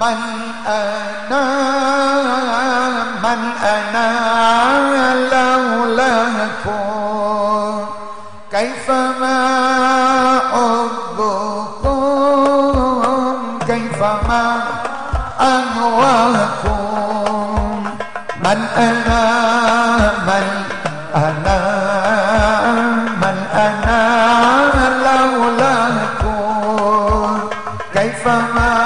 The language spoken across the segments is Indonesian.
من أنا من أنا لولاكم كيفما حبكم كيفما أهواكم من أنا من أنا من أنا لولاكم كيفما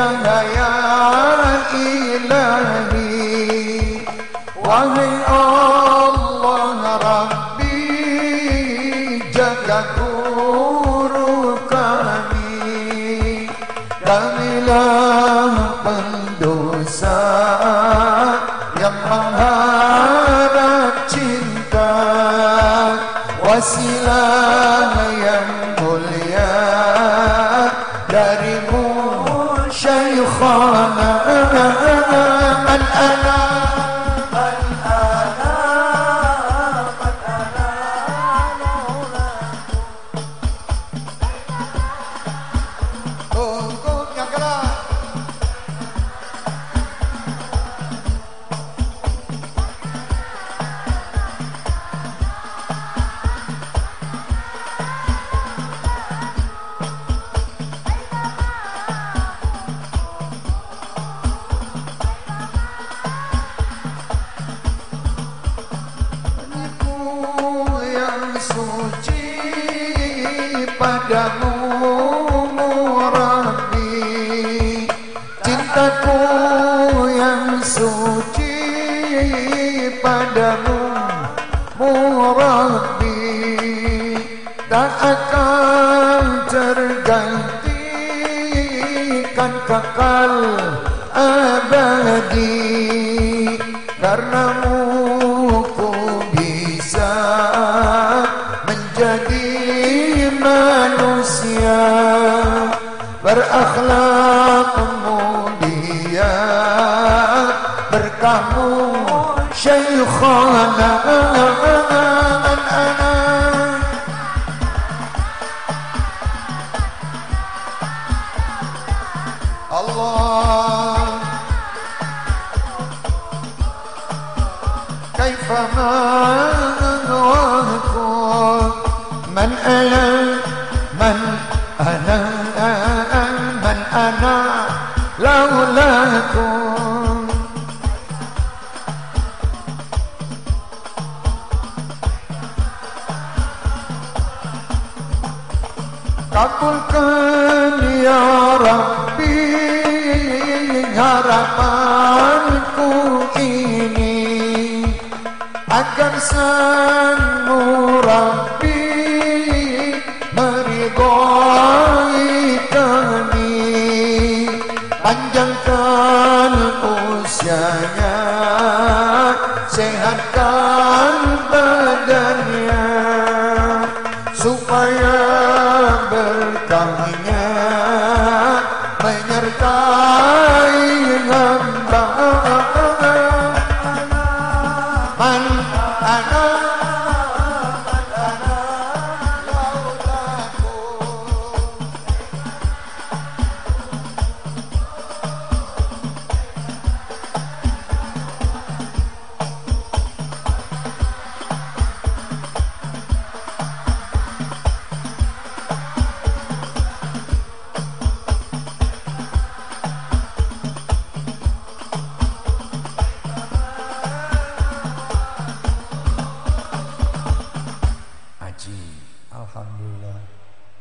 cahaya ilahi. Wahai Allah Rabbi jaga guru kami. Kamilah pendosa yang mengharap cinta. Wasilah yang mulia darimu أنا أنا suci padamu Murabi Cintaku yang suci padamu Murabi Tak akan tergantikan kekal abadi. Karenamu برأخلاقمو بيا بركهمو شيخنا من أنا الله كيف ما Kabulkan ya Rabbi harapanku ini agar sang Rabbi meridhai kami panjangkan usianya sehatkan badannya supaya nyercahnya menyertai hamba anh anak